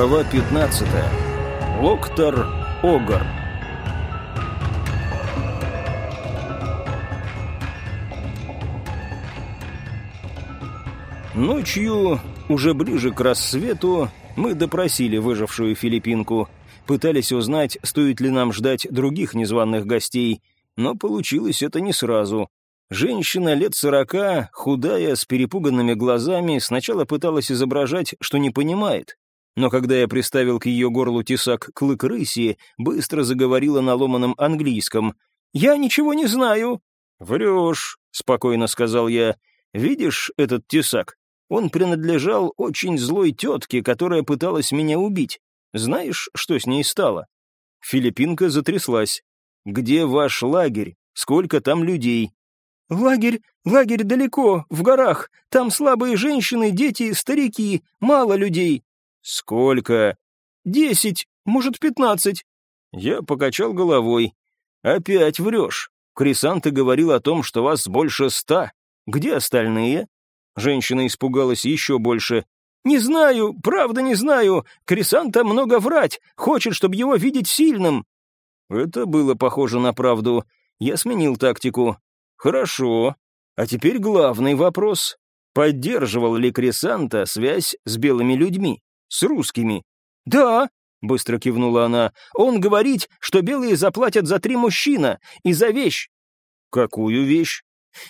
Глава 15. Локтор Огар. Ночью, уже ближе к рассвету, мы допросили выжившую филиппинку. Пытались узнать, стоит ли нам ждать других незваных гостей, но получилось это не сразу. Женщина лет сорока, худая, с перепуганными глазами, сначала пыталась изображать, что не понимает. Но когда я приставил к ее горлу тесак клык рыси, быстро заговорила на ломаном английском. «Я ничего не знаю». «Врешь», — спокойно сказал я. «Видишь этот тесак? Он принадлежал очень злой тетке, которая пыталась меня убить. Знаешь, что с ней стало?» Филиппинка затряслась. «Где ваш лагерь? Сколько там людей?» «Лагерь, лагерь далеко, в горах. Там слабые женщины, дети, старики, мало людей». «Сколько?» «Десять, может, пятнадцать». Я покачал головой. «Опять врешь. Крисанта говорил о том, что вас больше ста. Где остальные?» Женщина испугалась еще больше. «Не знаю, правда не знаю. Крисанта много врать, хочет, чтобы его видеть сильным». Это было похоже на правду. Я сменил тактику. Хорошо. А теперь главный вопрос. Поддерживал ли Крисанта связь с белыми людьми? С русскими? Да, быстро кивнула она. Он говорит, что белые заплатят за три мужчина и за вещь. Какую вещь?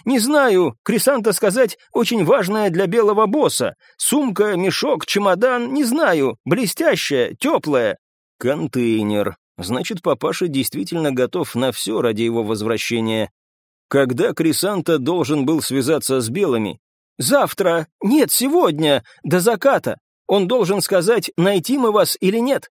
«Не знаю, Крисанта сказать, очень важная для белого босса. Сумка, мешок, чемодан, не знаю, блестящая, теплая». «Контейнер. Значит, папаша действительно готов на все ради его возвращения. Когда Крисанта должен был связаться с белыми? Завтра. Нет, сегодня. До заката. Он должен сказать, найти мы вас или нет.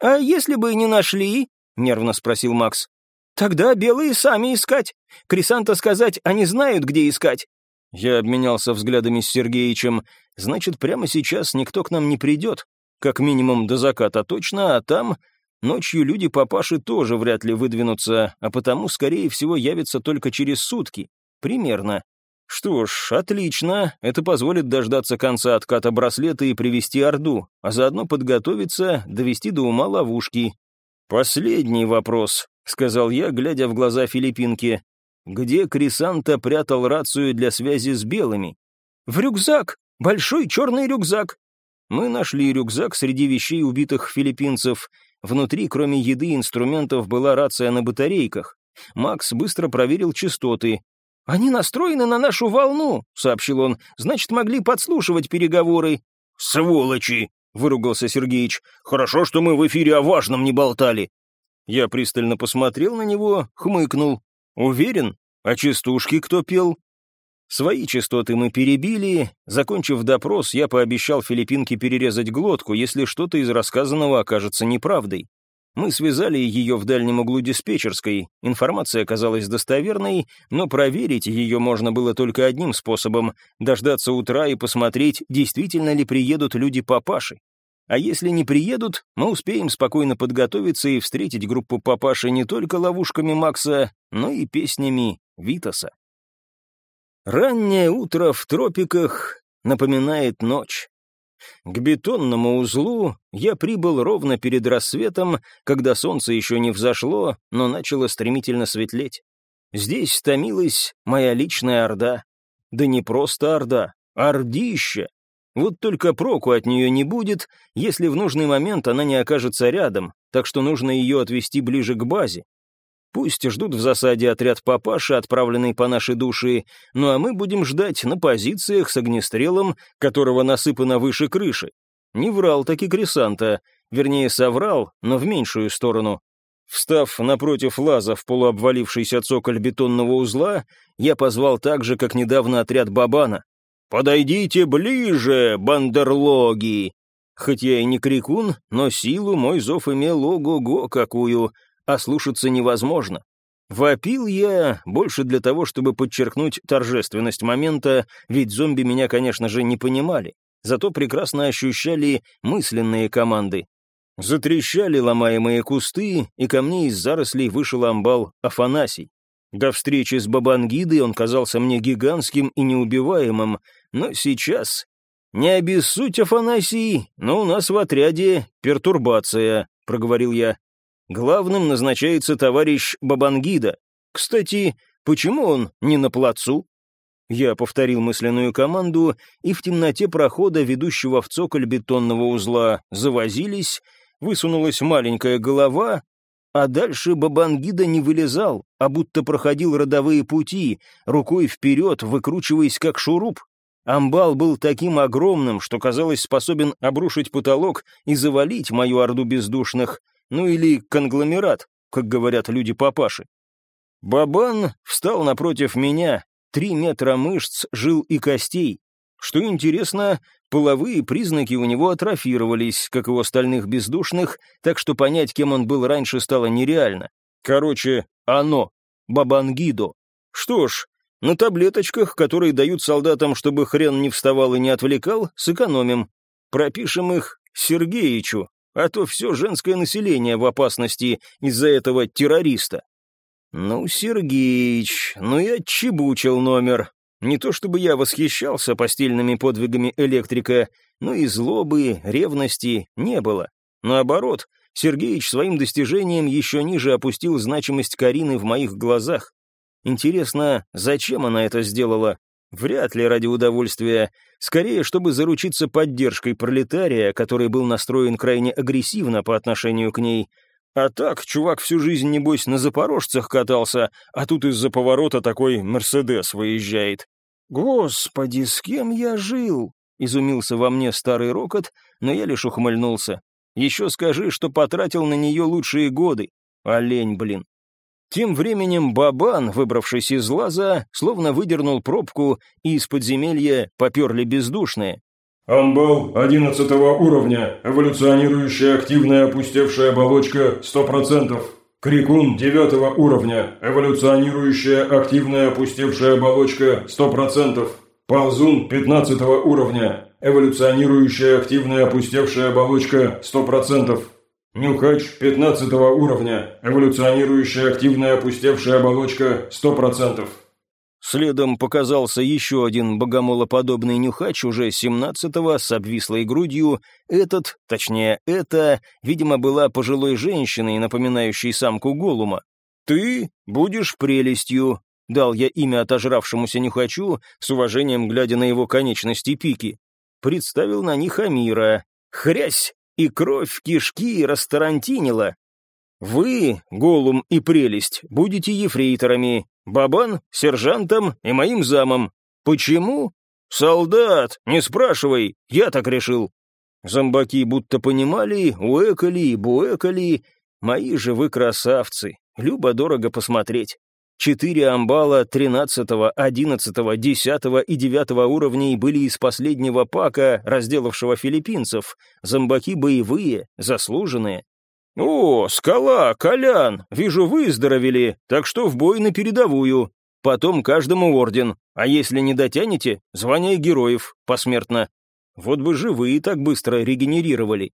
А если бы не нашли? Нервно спросил Макс. Тогда белые сами искать. Крисанта сказать, они знают, где искать. Я обменялся взглядами с Сергеичем. Значит, прямо сейчас никто к нам не придет. Как минимум до заката точно, а там Ночью люди папаши тоже вряд ли выдвинутся, а потому, скорее всего, явятся только через сутки. Примерно. Что ж, отлично. Это позволит дождаться конца отката браслета и привести Орду, а заодно подготовиться, довести до ума ловушки. «Последний вопрос», — сказал я, глядя в глаза филиппинки. «Где Крисанта прятал рацию для связи с белыми?» «В рюкзак! Большой черный рюкзак!» Мы нашли рюкзак среди вещей убитых филиппинцев. Внутри, кроме еды и инструментов, была рация на батарейках. Макс быстро проверил частоты. «Они настроены на нашу волну», — сообщил он. «Значит, могли подслушивать переговоры». «Сволочи!» — выругался Сергеич. «Хорошо, что мы в эфире о важном не болтали». Я пристально посмотрел на него, хмыкнул. «Уверен? А частушки кто пел?» Свои частоты мы перебили. Закончив допрос, я пообещал Филиппинке перерезать глотку, если что-то из рассказанного окажется неправдой. Мы связали ее в дальнем углу диспетчерской. Информация оказалась достоверной, но проверить ее можно было только одним способом — дождаться утра и посмотреть, действительно ли приедут люди папаши. А если не приедут, мы успеем спокойно подготовиться и встретить группу папаши не только ловушками Макса, но и песнями Витаса. Раннее утро в тропиках напоминает ночь. К бетонному узлу я прибыл ровно перед рассветом, когда солнце еще не взошло, но начало стремительно светлеть. Здесь томилась моя личная орда. Да не просто орда, ордища. Вот только проку от нее не будет, если в нужный момент она не окажется рядом, так что нужно ее отвести ближе к базе. Пусть ждут в засаде отряд папаши, отправленный по нашей душе, ну а мы будем ждать на позициях с огнестрелом, которого насыпано выше крыши. Не врал таки Крисанта, вернее, соврал, но в меньшую сторону. Встав напротив лаза в полуобвалившийся цоколь бетонного узла, я позвал так же, как недавно отряд Бабана. «Подойдите ближе, бандерлоги!» Хоть я и не крикун, но силу мой зов имел ого-го какую — а слушаться невозможно. Вопил я больше для того, чтобы подчеркнуть торжественность момента, ведь зомби меня, конечно же, не понимали, зато прекрасно ощущали мысленные команды. Затрещали ломаемые кусты, и ко мне из зарослей вышел амбал Афанасий. До встречи с Бабангидой он казался мне гигантским и неубиваемым, но сейчас «Не обессудь, Афанасий, но у нас в отряде пертурбация», — проговорил я. «Главным назначается товарищ Бабангида. Кстати, почему он не на плацу?» Я повторил мысленную команду, и в темноте прохода, ведущего в цоколь бетонного узла, завозились, высунулась маленькая голова, а дальше Бабангида не вылезал, а будто проходил родовые пути, рукой вперед, выкручиваясь как шуруп. Амбал был таким огромным, что, казалось, способен обрушить потолок и завалить мою орду бездушных, ну или конгломерат, как говорят люди папаши. Бабан встал напротив меня, три метра мышц, жил и костей. Что интересно, половые признаки у него атрофировались, как и у остальных бездушных, так что понять, кем он был раньше, стало нереально. Короче, оно, Бабангидо. Что ж, на таблеточках, которые дают солдатам, чтобы хрен не вставал и не отвлекал, сэкономим. Пропишем их Сергеичу, а то все женское население в опасности из-за этого террориста. «Ну, Сергеич, ну и отчебучил номер. Не то чтобы я восхищался постельными подвигами электрика, но и злобы, ревности не было. Наоборот, Сергеич своим достижением еще ниже опустил значимость Карины в моих глазах. Интересно, зачем она это сделала? Вряд ли ради удовольствия. Скорее, чтобы заручиться поддержкой пролетария, который был настроен крайне агрессивно по отношению к ней — а так, чувак всю жизнь, небось, на запорожцах катался, а тут из-за поворота такой «Мерседес» выезжает. «Господи, с кем я жил?» — изумился во мне старый рокот, но я лишь ухмыльнулся. «Еще скажи, что потратил на нее лучшие годы. Олень, блин». Тем временем Бабан, выбравшись из лаза, словно выдернул пробку, и из подземелья поперли бездушные. Амбал 11 уровня, эволюционирующая активная опустевшая оболочка 100%. Крикун 9 уровня, эволюционирующая активная опустевшая оболочка 100%. Ползун 15 уровня, эволюционирующая активная опустевшая оболочка 100%. Нюхач 15 уровня, эволюционирующая активная опустевшая оболочка 100%. Следом показался еще один богомолоподобный нюхач, уже семнадцатого, с обвислой грудью. Этот, точнее, это, видимо, была пожилой женщиной, напоминающей самку Голума. «Ты будешь прелестью», — дал я имя отожравшемуся нюхачу, с уважением глядя на его конечности пики. Представил на них Амира. Хрясь! И кровь в кишки растарантинила. «Вы, Голум и прелесть, будете ефрейторами, Бабан — сержантом и моим замом. Почему? Солдат, не спрашивай, я так решил. Зомбаки будто понимали, уэкали и буэкали. Мои же вы красавцы, любо-дорого посмотреть. Четыре амбала тринадцатого, одиннадцатого, десятого и девятого уровней были из последнего пака, разделавшего филиппинцев. Зомбаки боевые, заслуженные. «О, скала, Колян, вижу, выздоровели, так что в бой на передовую. Потом каждому орден, а если не дотянете, звание героев, посмертно. Вот бы живые так быстро регенерировали.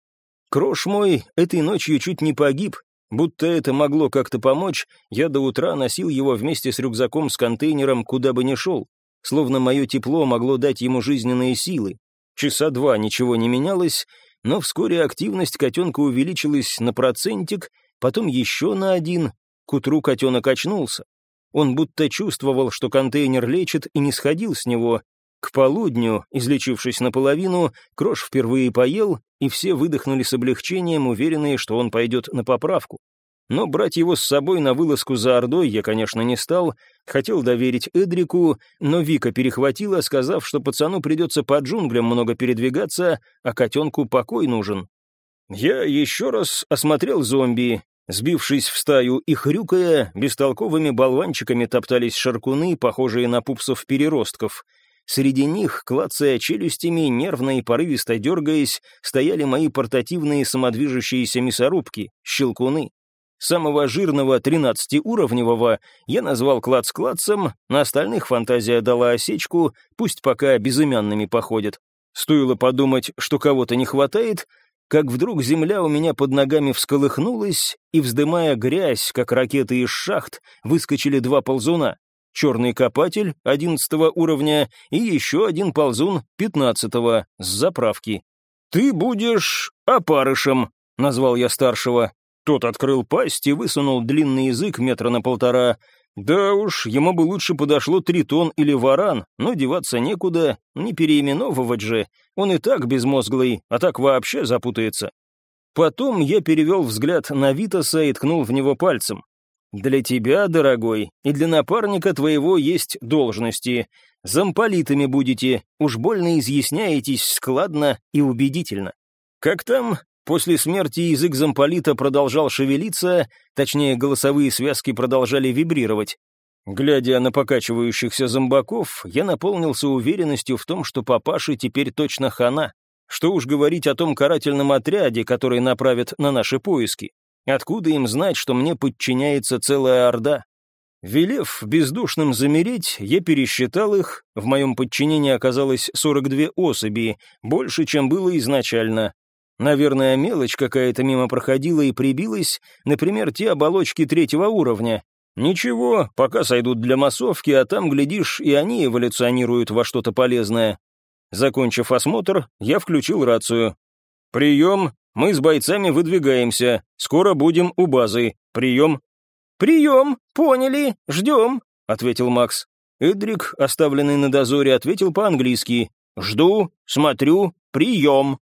Крош мой этой ночью чуть не погиб, будто это могло как-то помочь, я до утра носил его вместе с рюкзаком с контейнером, куда бы ни шел, словно мое тепло могло дать ему жизненные силы. Часа два ничего не менялось, но вскоре активность котенка увеличилась на процентик, потом еще на один. К утру котенок очнулся. Он будто чувствовал, что контейнер лечит, и не сходил с него. К полудню, излечившись наполовину, Крош впервые поел, и все выдохнули с облегчением, уверенные, что он пойдет на поправку. Но брать его с собой на вылазку за Ордой я, конечно, не стал. Хотел доверить Эдрику, но Вика перехватила, сказав, что пацану придется по джунглям много передвигаться, а котенку покой нужен. Я еще раз осмотрел зомби. Сбившись в стаю и хрюкая, бестолковыми болванчиками топтались шаркуны, похожие на пупсов-переростков. Среди них, клацая челюстями, нервно и порывисто дергаясь, стояли мои портативные самодвижущиеся мясорубки, щелкуны. Самого жирного 13-уровневого я назвал клац-клацем, на остальных фантазия дала осечку, пусть пока безымянными походят. Стоило подумать, что кого-то не хватает, как вдруг земля у меня под ногами всколыхнулась, и, вздымая грязь, как ракеты из шахт, выскочили два ползуна. Черный копатель одиннадцатого уровня и еще один ползун пятнадцатого с заправки. «Ты будешь опарышем», — назвал я старшего. Тот открыл пасть и высунул длинный язык метра на полтора. Да уж, ему бы лучше подошло тритон или варан, но деваться некуда, не переименовывать же. Он и так безмозглый, а так вообще запутается. Потом я перевел взгляд на Витаса и ткнул в него пальцем. «Для тебя, дорогой, и для напарника твоего есть должности. Замполитами будете, уж больно изъясняетесь складно и убедительно. Как там, После смерти язык замполита продолжал шевелиться, точнее, голосовые связки продолжали вибрировать. Глядя на покачивающихся зомбаков, я наполнился уверенностью в том, что папаши теперь точно хана. Что уж говорить о том карательном отряде, который направят на наши поиски. Откуда им знать, что мне подчиняется целая орда? Велев бездушным замереть, я пересчитал их, в моем подчинении оказалось 42 особи, больше, чем было изначально, Наверное, мелочь какая-то мимо проходила и прибилась, например, те оболочки третьего уровня. Ничего, пока сойдут для массовки, а там, глядишь, и они эволюционируют во что-то полезное. Закончив осмотр, я включил рацию. «Прием, мы с бойцами выдвигаемся, скоро будем у базы. Прием». «Прием, поняли, ждем», — ответил Макс. Эдрик, оставленный на дозоре, ответил по-английски. «Жду, смотрю, прием».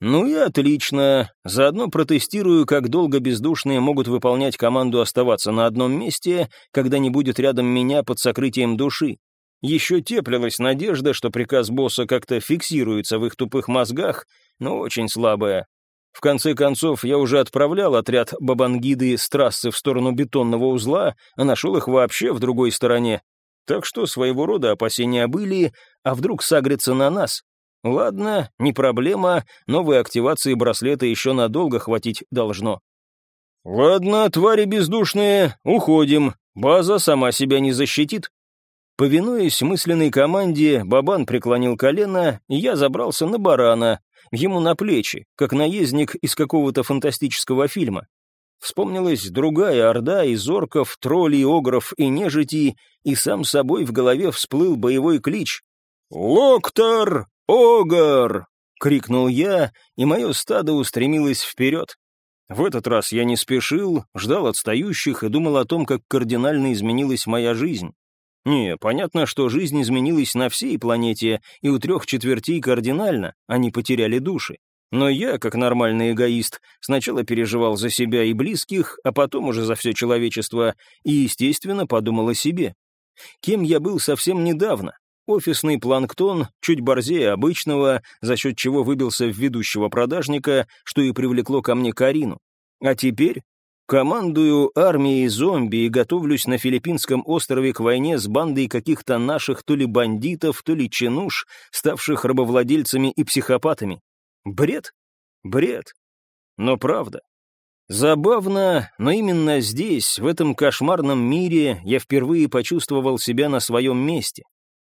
Ну и отлично. Заодно протестирую, как долго бездушные могут выполнять команду оставаться на одном месте, когда не будет рядом меня под сокрытием души. Еще теплилась надежда, что приказ босса как-то фиксируется в их тупых мозгах, но очень слабая. В конце концов, я уже отправлял отряд Бабангиды с трассы в сторону бетонного узла, а нашел их вообще в другой стороне. Так что своего рода опасения были, а вдруг сагрится на нас, Ладно, не проблема, новой активации браслета еще надолго хватить должно. Ладно, твари бездушные, уходим. База сама себя не защитит. Повинуясь мысленной команде, Бабан преклонил колено, и я забрался на барана, ему на плечи, как наездник из какого-то фантастического фильма. Вспомнилась другая орда из орков, троллей, огров и нежити, и сам собой в голове всплыл боевой клич. «Локтор! «Огар!» — крикнул я, и мое стадо устремилось вперед. В этот раз я не спешил, ждал отстающих и думал о том, как кардинально изменилась моя жизнь. Не, понятно, что жизнь изменилась на всей планете, и у трех четвертей кардинально, они потеряли души. Но я, как нормальный эгоист, сначала переживал за себя и близких, а потом уже за все человечество, и, естественно, подумал о себе. Кем я был совсем недавно, Офисный планктон чуть борзее обычного, за счет чего выбился в ведущего продажника, что и привлекло ко мне Карину. А теперь командую армией зомби и готовлюсь на филиппинском острове к войне с бандой каких-то наших то ли бандитов, то ли чинуш, ставших рабовладельцами и психопатами. Бред? Бред. Но правда. Забавно, но именно здесь, в этом кошмарном мире, я впервые почувствовал себя на своем месте.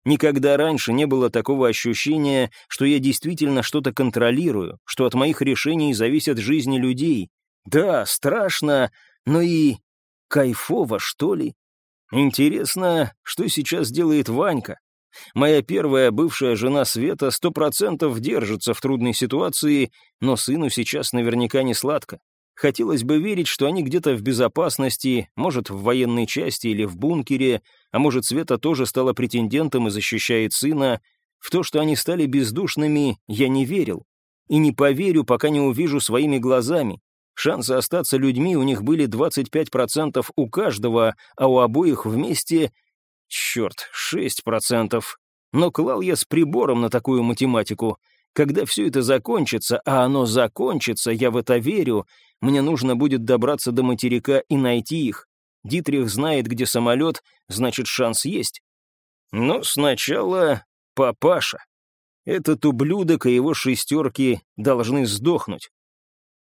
Никогда раньше не было такого ощущения, что я действительно что-то контролирую, что от моих решений зависят жизни людей. Да, страшно, но и кайфово, что ли. Интересно, что сейчас делает Ванька? Моя первая бывшая жена Света сто процентов держится в трудной ситуации, но сыну сейчас наверняка не сладко. Хотелось бы верить, что они где-то в безопасности, может, в военной части или в бункере, а может, Света тоже стала претендентом и защищает сына. В то, что они стали бездушными, я не верил. И не поверю, пока не увижу своими глазами. Шансы остаться людьми у них были 25% у каждого, а у обоих вместе... Черт, 6%. Но клал я с прибором на такую математику. Когда все это закончится, а оно закончится, я в это верю, мне нужно будет добраться до материка и найти их. Дитрих знает, где самолет, значит, шанс есть. Но сначала папаша. Этот ублюдок и его шестерки должны сдохнуть.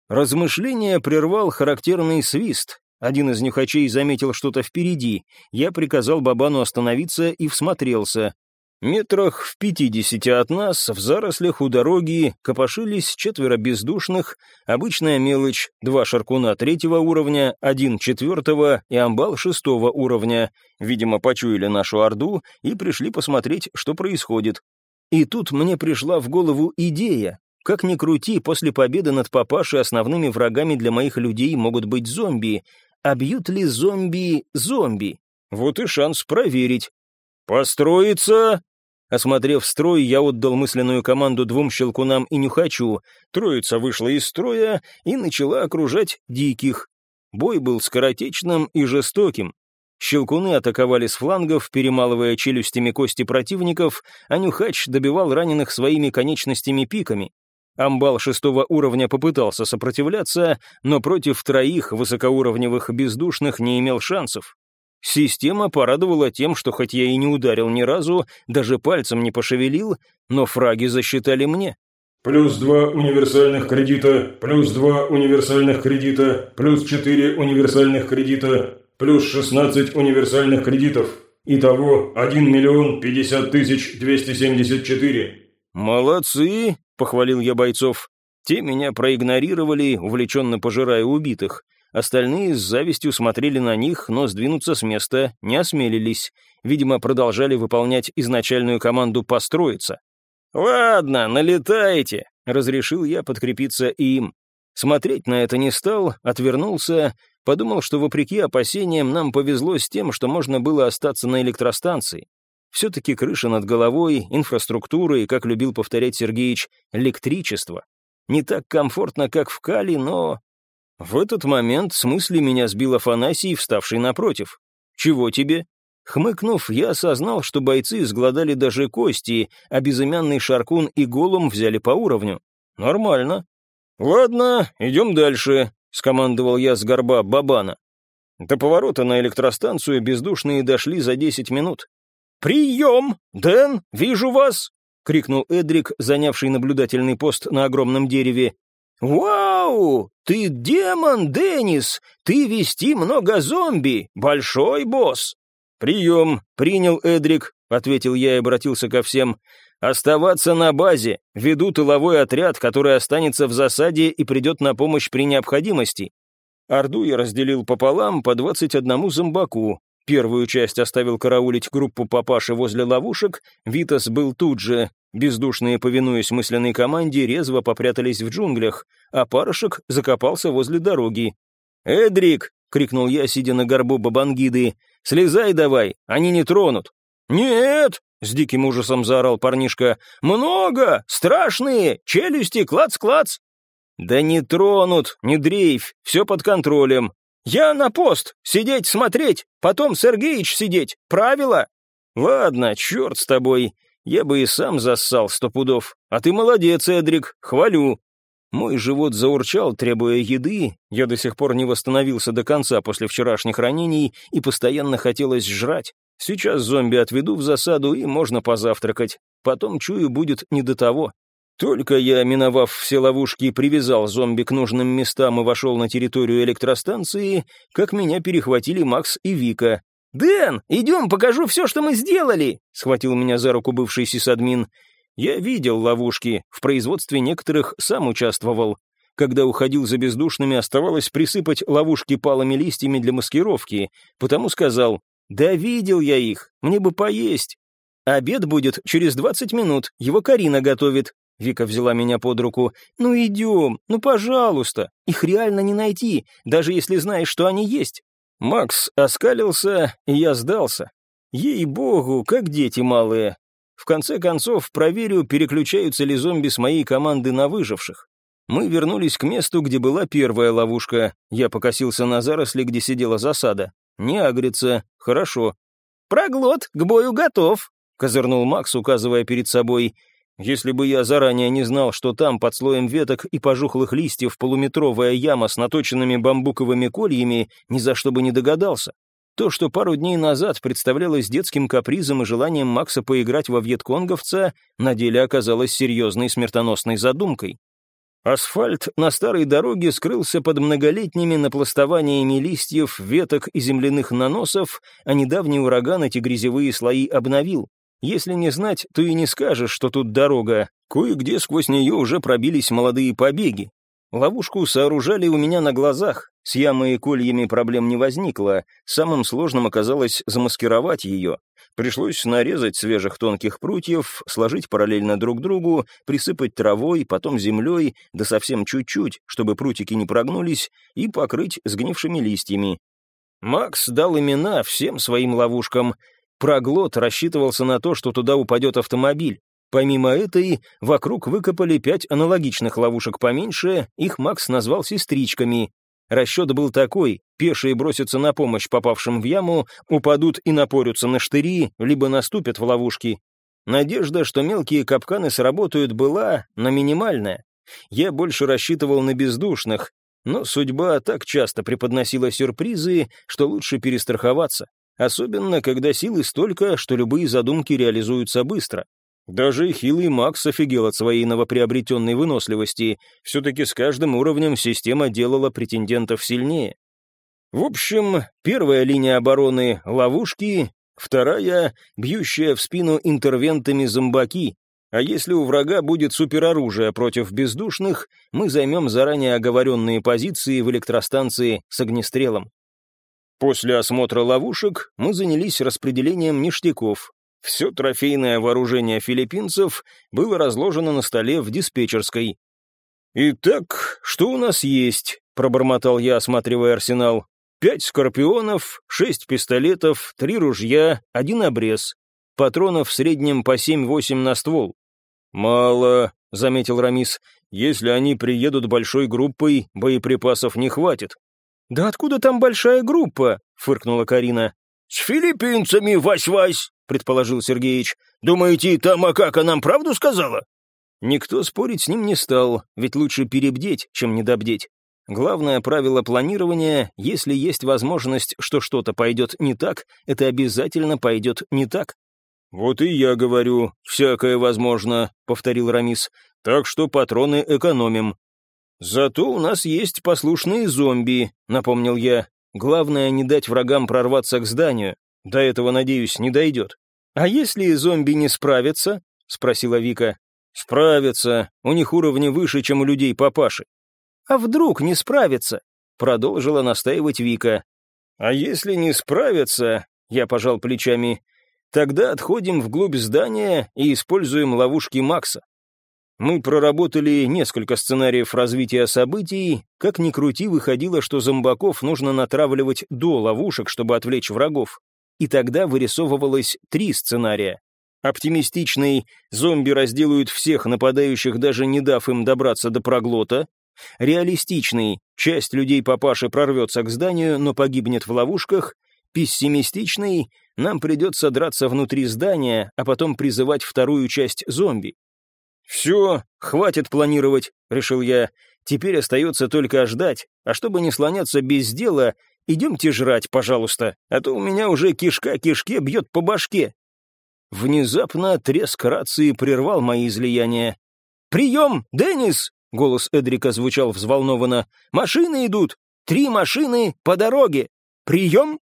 Размышление прервал характерный свист. Один из нюхачей заметил что-то впереди. Я приказал Бабану остановиться и всмотрелся. Метрах в пятидесяти от нас, в зарослях у дороги, копошились четверо бездушных, обычная мелочь, два шаркуна третьего уровня, один четвертого и амбал шестого уровня. Видимо, почуяли нашу орду и пришли посмотреть, что происходит. И тут мне пришла в голову идея. Как ни крути, после победы над папашей основными врагами для моих людей могут быть зомби. А бьют ли зомби зомби? Вот и шанс проверить. «Построиться!» Осмотрев строй, я отдал мысленную команду двум щелкунам и нюхачу. Троица вышла из строя и начала окружать диких. Бой был скоротечным и жестоким. Щелкуны атаковали с флангов, перемалывая челюстями кости противников, а Нюхач добивал раненых своими конечностями пиками. Амбал шестого уровня попытался сопротивляться, но против троих высокоуровневых бездушных не имел шансов. Система порадовала тем, что хоть я и не ударил ни разу, даже пальцем не пошевелил, но фраги засчитали мне. Плюс два универсальных кредита, плюс два универсальных кредита, плюс четыре универсальных кредита, плюс шестнадцать универсальных кредитов. Итого один миллион пятьдесят тысяч двести семьдесят четыре. «Молодцы!» — похвалил я бойцов. Те меня проигнорировали, увлеченно пожирая убитых. Остальные с завистью смотрели на них, но сдвинуться с места не осмелились. Видимо, продолжали выполнять изначальную команду «построиться». «Ладно, налетайте», — разрешил я подкрепиться им. Смотреть на это не стал, отвернулся, подумал, что вопреки опасениям нам повезло с тем, что можно было остаться на электростанции. Все-таки крыша над головой, инфраструктура и, как любил повторять Сергеич, электричество. Не так комфортно, как в Кали, но в этот момент с мысли меня сбил Афанасий, вставший напротив. «Чего тебе?» Хмыкнув, я осознал, что бойцы сгладали даже кости, а безымянный Шаркун и Голум взяли по уровню. Нормально. «Ладно, идем дальше», — скомандовал я с горба Бабана. До поворота на электростанцию бездушные дошли за десять минут. «Прием! Дэн, вижу вас!» — крикнул Эдрик, занявший наблюдательный пост на огромном дереве. «Вау! Ты демон, Деннис! Ты вести много зомби! Большой босс!» «Прием! Принял Эдрик», — ответил я и обратился ко всем. «Оставаться на базе. Веду тыловой отряд, который останется в засаде и придет на помощь при необходимости». Орду я разделил пополам по двадцать одному зомбаку. Первую часть оставил караулить группу папаши возле ловушек, Витас был тут же, Бездушные, повинуясь мысленной команде, резво попрятались в джунглях, а парышек закопался возле дороги. «Эдрик!» — крикнул я, сидя на горбу Бабангиды. «Слезай давай, они не тронут!» «Нет!» — с диким ужасом заорал парнишка. «Много! Страшные! Челюсти, клац-клац!» «Да не тронут, не дрейф, все под контролем. Я на пост, сидеть, смотреть, потом Сергеич сидеть, правило?» «Ладно, черт с тобой, я бы и сам зассал сто пудов. А ты молодец, Эдрик, хвалю. Мой живот заурчал, требуя еды. Я до сих пор не восстановился до конца после вчерашних ранений и постоянно хотелось жрать. Сейчас зомби отведу в засаду и можно позавтракать. Потом, чую, будет не до того. Только я, миновав все ловушки, привязал зомби к нужным местам и вошел на территорию электростанции, как меня перехватили Макс и Вика. «Дэн, идем, покажу все, что мы сделали!» — схватил меня за руку бывший сисадмин. Я видел ловушки, в производстве некоторых сам участвовал. Когда уходил за бездушными, оставалось присыпать ловушки палыми листьями для маскировки, потому сказал, «Да видел я их, мне бы поесть». «Обед будет через двадцать минут, его Карина готовит». Вика взяла меня под руку. «Ну идем, ну пожалуйста, их реально не найти, даже если знаешь, что они есть. Макс оскалился, и я сдался. Ей-богу, как дети малые. В конце концов, проверю, переключаются ли зомби с моей команды на выживших. Мы вернулись к месту, где была первая ловушка. Я покосился на заросли, где сидела засада. Не агрится. Хорошо. «Проглот, к бою готов», — козырнул Макс, указывая перед собой. Если бы я заранее не знал, что там, под слоем веток и пожухлых листьев, полуметровая яма с наточенными бамбуковыми кольями, ни за что бы не догадался. То, что пару дней назад представлялось детским капризом и желанием Макса поиграть во вьетконговца, на деле оказалось серьезной смертоносной задумкой. Асфальт на старой дороге скрылся под многолетними напластованиями листьев, веток и земляных наносов, а недавний ураган эти грязевые слои обновил. Если не знать, то и не скажешь, что тут дорога. Кое-где сквозь нее уже пробились молодые побеги. Ловушку сооружали у меня на глазах. С ямой и кольями проблем не возникло. Самым сложным оказалось замаскировать ее. Пришлось нарезать свежих тонких прутьев, сложить параллельно друг другу, присыпать травой, потом землей, да совсем чуть-чуть, чтобы прутики не прогнулись, и покрыть сгнившими листьями. Макс дал имена всем своим ловушкам. Проглот рассчитывался на то, что туда упадет автомобиль. Помимо этой, вокруг выкопали пять аналогичных ловушек поменьше, их Макс назвал сестричками. Расчет был такой, пешие бросятся на помощь попавшим в яму, упадут и напорются на штыри, либо наступят в ловушки. Надежда, что мелкие капканы сработают, была, но минимальная. Я больше рассчитывал на бездушных, но судьба так часто преподносила сюрпризы, что лучше перестраховаться. Особенно, когда силы столько, что любые задумки реализуются быстро. Даже хилый Макс офигел от своей новоприобретенной выносливости. Все-таки с каждым уровнем система делала претендентов сильнее. В общем, первая линия обороны — ловушки, вторая — бьющая в спину интервентами зомбаки. А если у врага будет супероружие против бездушных, мы займем заранее оговоренные позиции в электростанции с огнестрелом. После осмотра ловушек мы занялись распределением ништяков, все трофейное вооружение филиппинцев было разложено на столе в диспетчерской. «Итак, что у нас есть?» — пробормотал я, осматривая арсенал. «Пять скорпионов, шесть пистолетов, три ружья, один обрез. Патронов в среднем по семь-восемь на ствол». «Мало», — заметил Рамис. «Если они приедут большой группой, боеприпасов не хватит». «Да откуда там большая группа?» — фыркнула Карина. «С филиппинцами, Вась-Вась!» — предположил Сергеич. «Думаете, та макака нам правду сказала?» Никто спорить с ним не стал, ведь лучше перебдеть, чем недобдеть. Главное правило планирования — если есть возможность, что что-то пойдет не так, это обязательно пойдет не так. «Вот и я говорю, всякое возможно», — повторил Рамис. «Так что патроны экономим». «Зато у нас есть послушные зомби», — напомнил я. «Главное не дать врагам прорваться к зданию. До этого, надеюсь, не дойдет. А если зомби не справятся? Спросила Вика. Справятся. У них уровни выше, чем у людей папаши. А вдруг не справятся? Продолжила настаивать Вика. А если не справятся, я пожал плечами, тогда отходим вглубь здания и используем ловушки Макса. Мы проработали несколько сценариев развития событий. Как ни крути, выходило, что зомбаков нужно натравливать до ловушек, чтобы отвлечь врагов и тогда вырисовывалось три сценария. Оптимистичный «зомби разделают всех нападающих, даже не дав им добраться до проглота», реалистичный «часть людей папаши прорвется к зданию, но погибнет в ловушках», пессимистичный «нам придется драться внутри здания, а потом призывать вторую часть зомби». «Все, хватит планировать», — решил я. «Теперь остается только ждать, а чтобы не слоняться без дела, Идемте жрать, пожалуйста, а то у меня уже кишка кишке бьет по башке». Внезапно треск рации прервал мои излияния. «Прием, Деннис!» — голос Эдрика звучал взволнованно. «Машины идут! Три машины по дороге! Прием!»